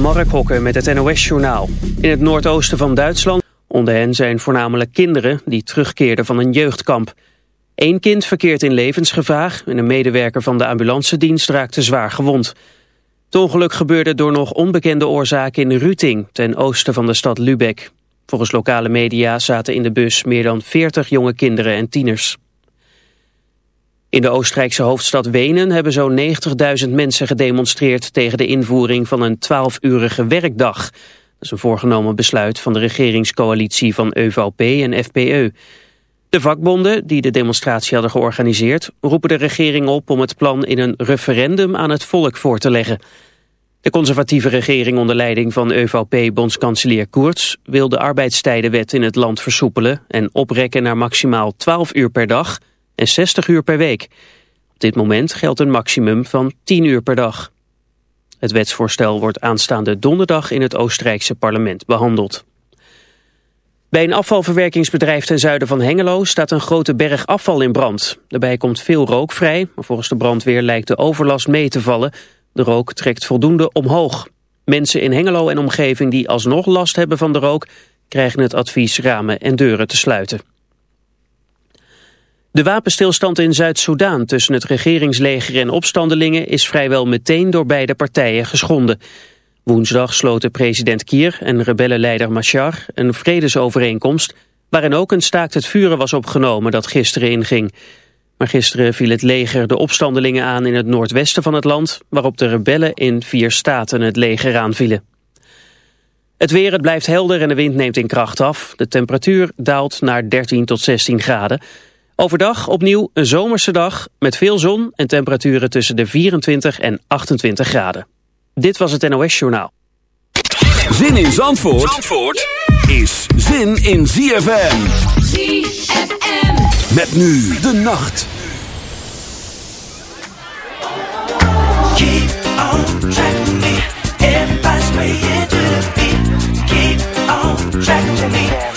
Mark Hokke met het NOS-journaal. In het noordoosten van Duitsland... onder hen zijn voornamelijk kinderen die terugkeerden van een jeugdkamp. Eén kind verkeert in levensgevaar... en een medewerker van de ambulancedienst raakte zwaar gewond. Het ongeluk gebeurde door nog onbekende oorzaken in Ruting... ten oosten van de stad Lübeck. Volgens lokale media zaten in de bus meer dan 40 jonge kinderen en tieners. In de Oostenrijkse hoofdstad Wenen hebben zo'n 90.000 mensen gedemonstreerd tegen de invoering van een 12-urige werkdag. Dat is een voorgenomen besluit van de regeringscoalitie van ÖVP en FPE. De vakbonden, die de demonstratie hadden georganiseerd, roepen de regering op om het plan in een referendum aan het volk voor te leggen. De conservatieve regering onder leiding van ÖVP-bondskanselier Koerts wil de arbeidstijdenwet in het land versoepelen en oprekken naar maximaal 12 uur per dag en 60 uur per week. Op dit moment geldt een maximum van 10 uur per dag. Het wetsvoorstel wordt aanstaande donderdag in het Oostenrijkse parlement behandeld. Bij een afvalverwerkingsbedrijf ten zuiden van Hengelo staat een grote berg afval in brand. Daarbij komt veel rook vrij, maar volgens de brandweer lijkt de overlast mee te vallen. De rook trekt voldoende omhoog. Mensen in Hengelo en omgeving die alsnog last hebben van de rook... krijgen het advies ramen en deuren te sluiten. De wapenstilstand in Zuid-Soedan tussen het regeringsleger en opstandelingen is vrijwel meteen door beide partijen geschonden. Woensdag sloten president Kier en rebellenleider Machar een vredesovereenkomst waarin ook een staakt het vuren was opgenomen dat gisteren inging. Maar gisteren viel het leger de opstandelingen aan in het noordwesten van het land, waarop de rebellen in vier staten het leger aanvielen. Het weer, het blijft helder en de wind neemt in kracht af. De temperatuur daalt naar 13 tot 16 graden. Overdag opnieuw een zomerse dag met veel zon en temperaturen tussen de 24 en 28 graden. Dit was het NOS Journaal. Zin in Zandvoort, Zandvoort is zin in ZFM. ZFM. Met nu de nacht. Keep on track me. Everybody's way to the beat. Keep on track me.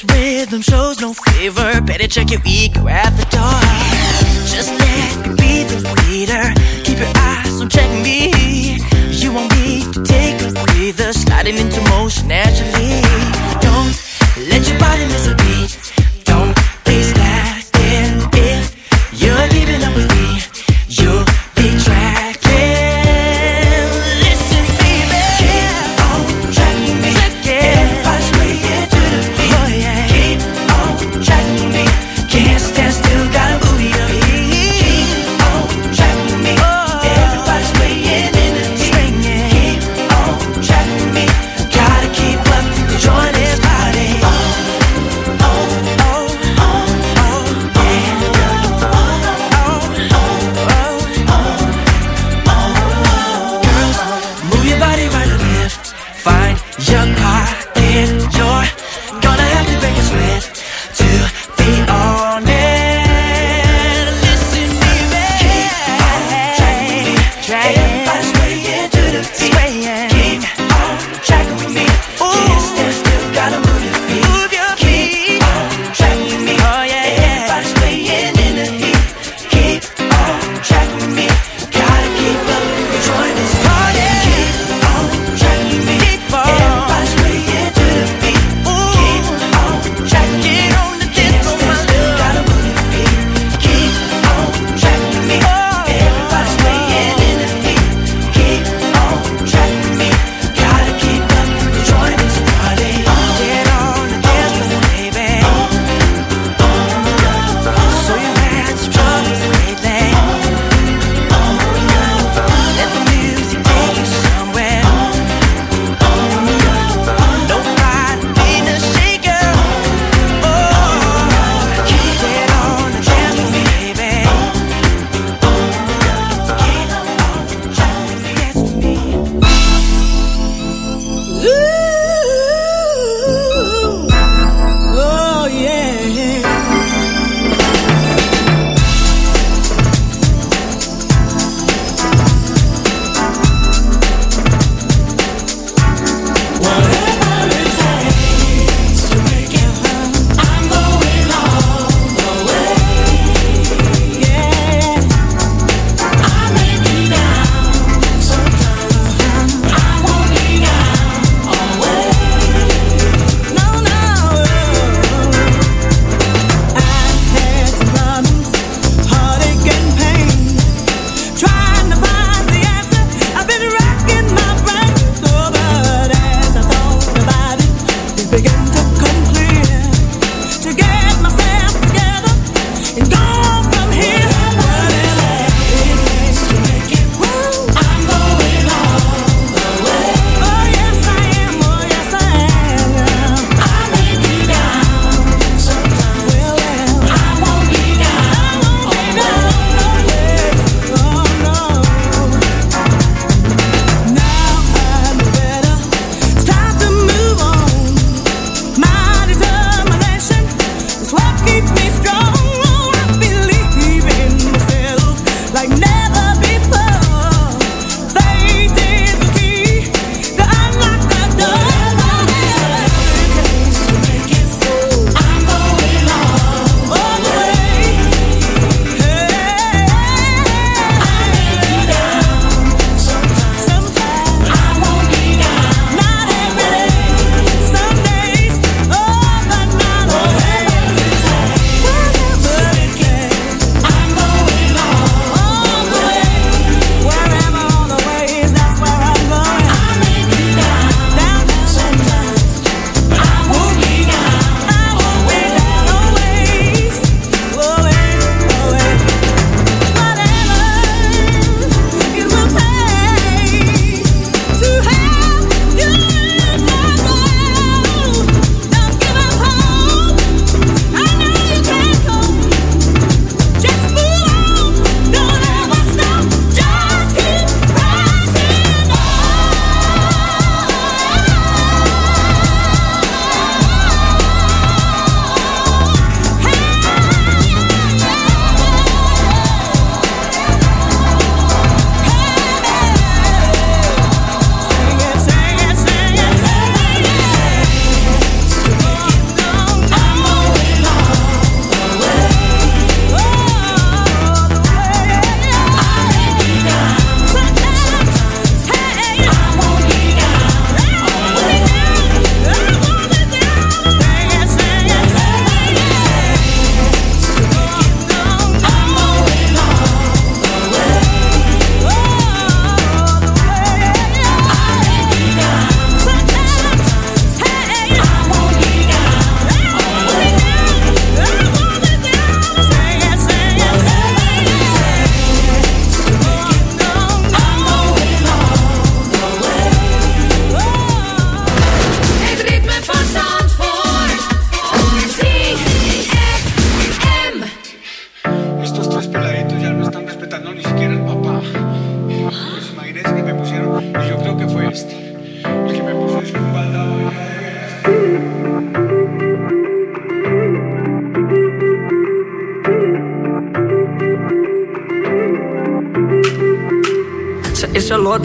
Rhythm shows no favor. Better check your ego at the door. Just let me be the leader. Keep your eyes on check me. You want me to take a breather, sliding into motion naturally.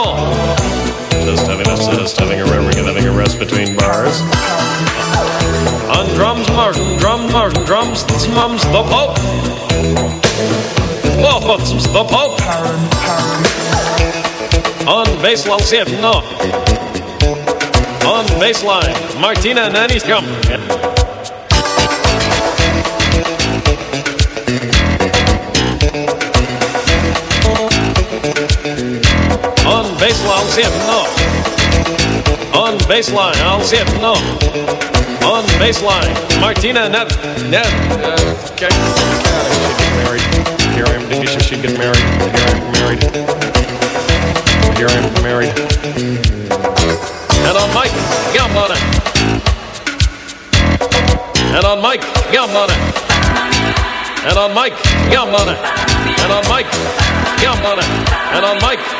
O'Toole. Just having a just having a having a rest between bars. On drums, Martin, drums, Martin, drums, mums, the Pope. Oh, the Pope. Oh. On bass, it, no. On baseline, Martina Nanny's come. I'll it, no. On baseline, I'll it, no. On baseline, Martina Net. Net. Uh, okay. She married. Here I am. She should get married. Here I am married. Here I am married. And on Mike Gambona. And on Mike Gambona. And on Mike Gambona. And on Mike Gambona. And on Mike,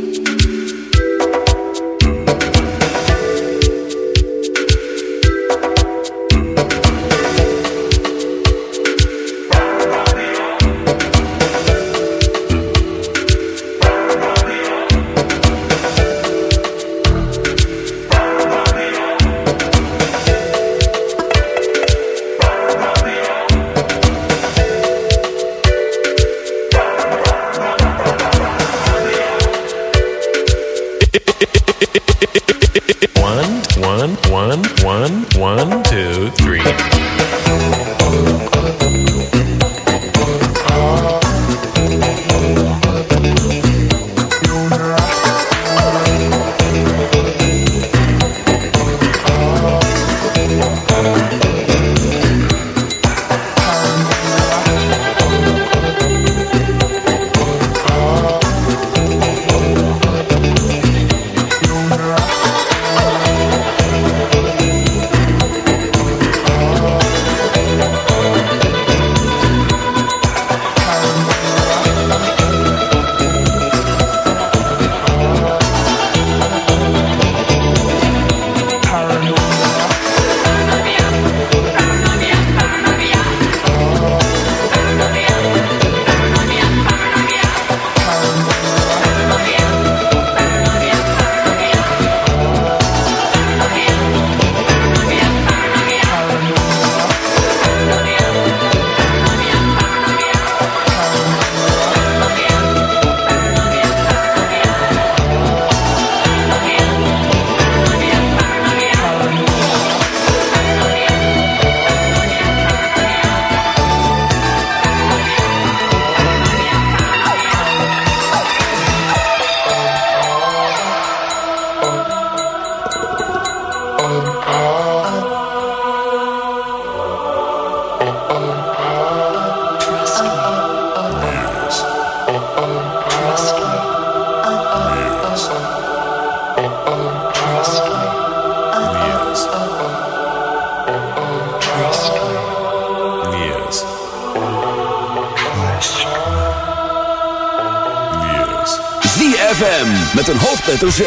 hoofdletter Z.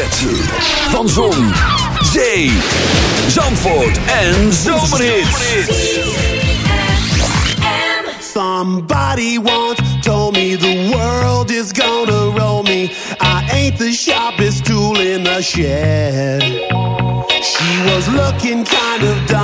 Van Zon, Zee, Zandvoort en Zomerhits. Somebody once told me the world is gonna roll me. I ain't the sharpest tool in the shed. She was looking kind of dumb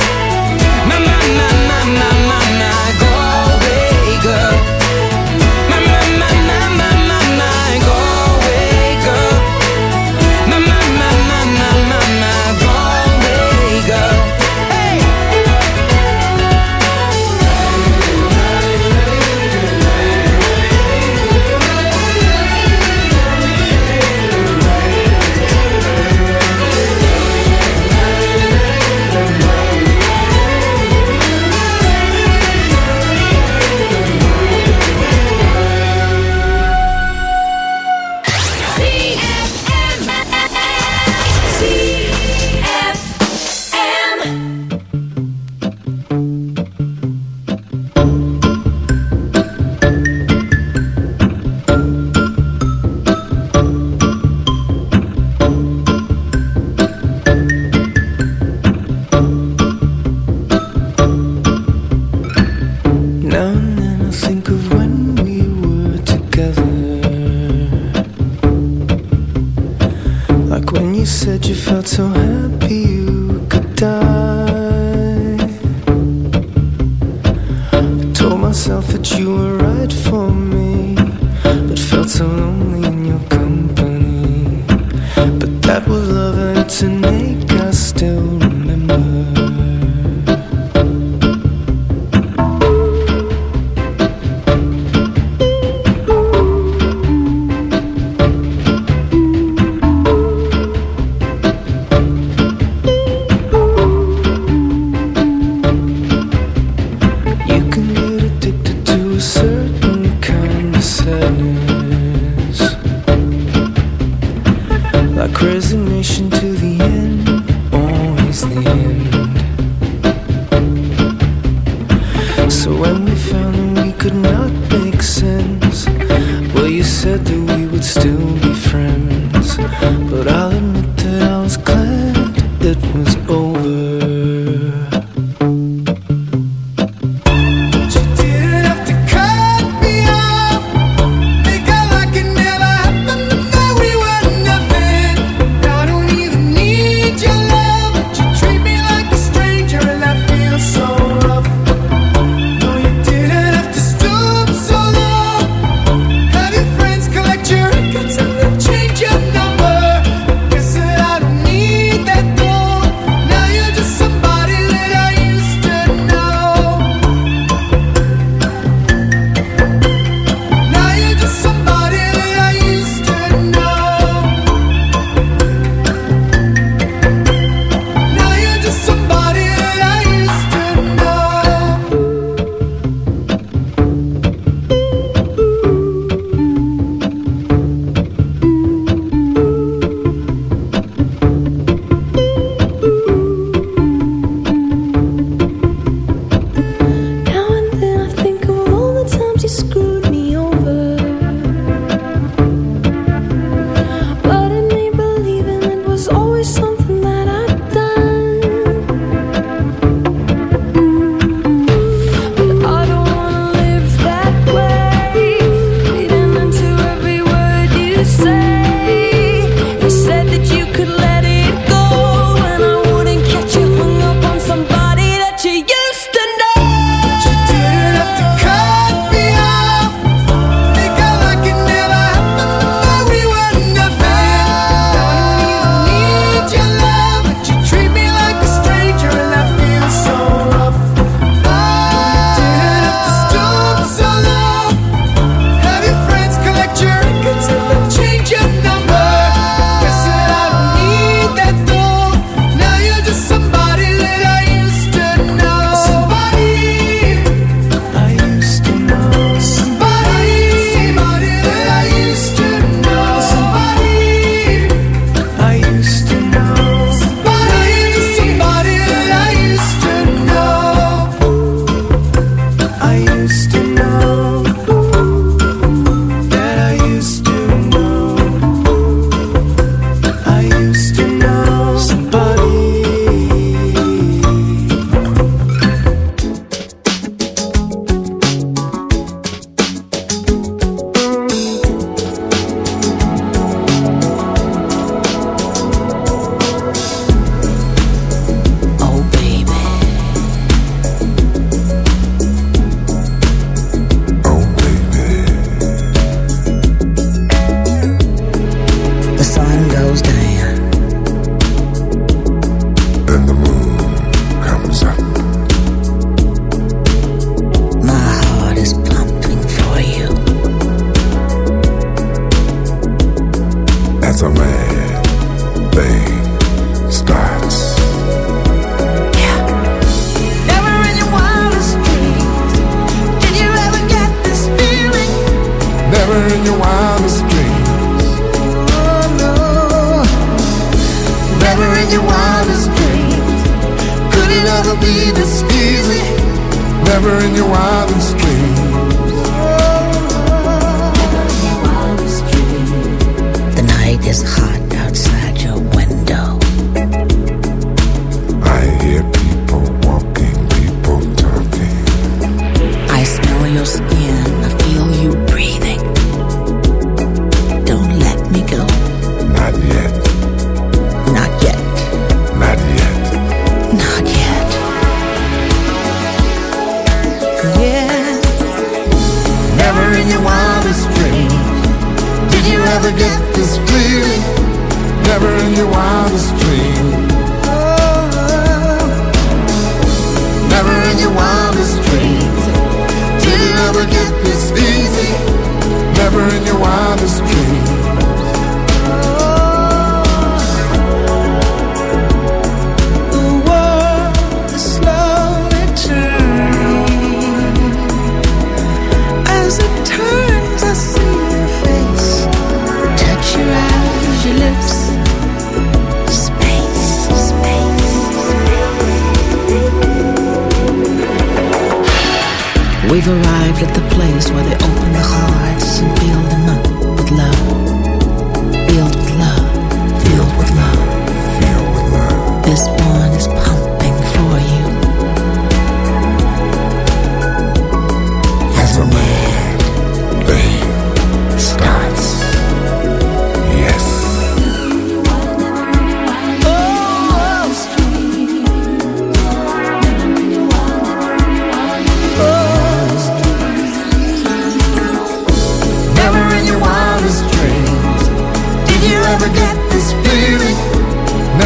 it'll be this easy. Never in your wildest dreams. Never in your wildest dreams. The night is hot.